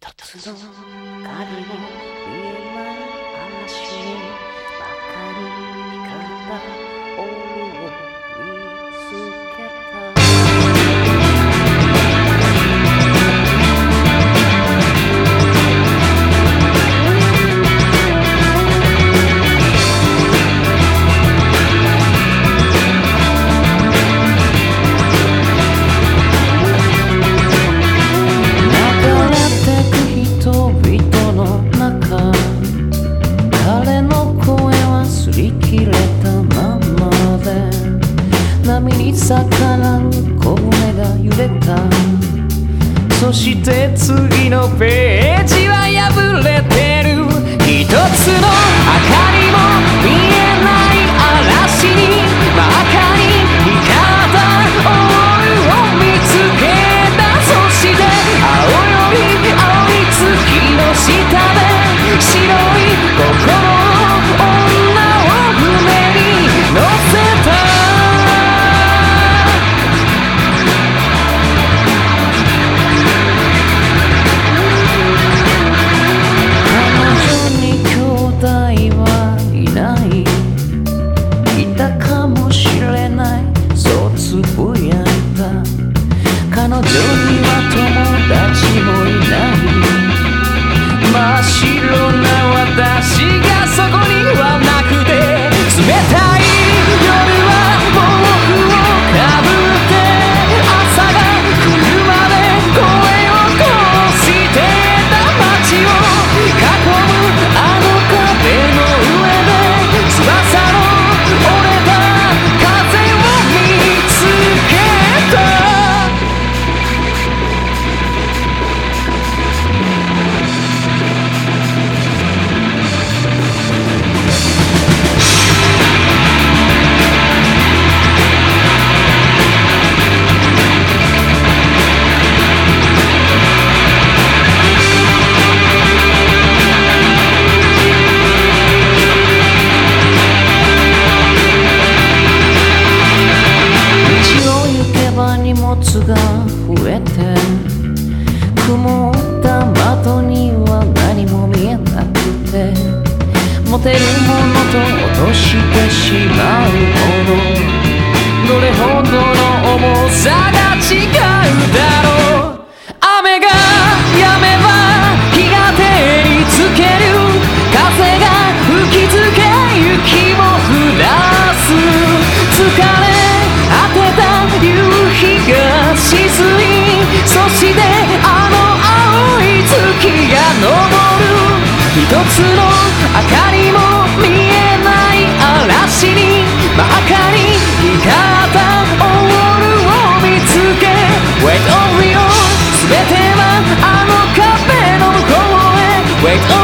一つの光の見えない嵐に馬鹿に光ったからう小舟が揺れた。そして次のページは破れて。友達もいない真っ白な私が持てるものと落としてしまうもの。どれほどの重さが違うだろう。雨が止めば日が照りつける風が吹きつけ雪も降らす。疲れ果てた夕日が沈みそしてあの青い月が昇る。一つの明かり Wait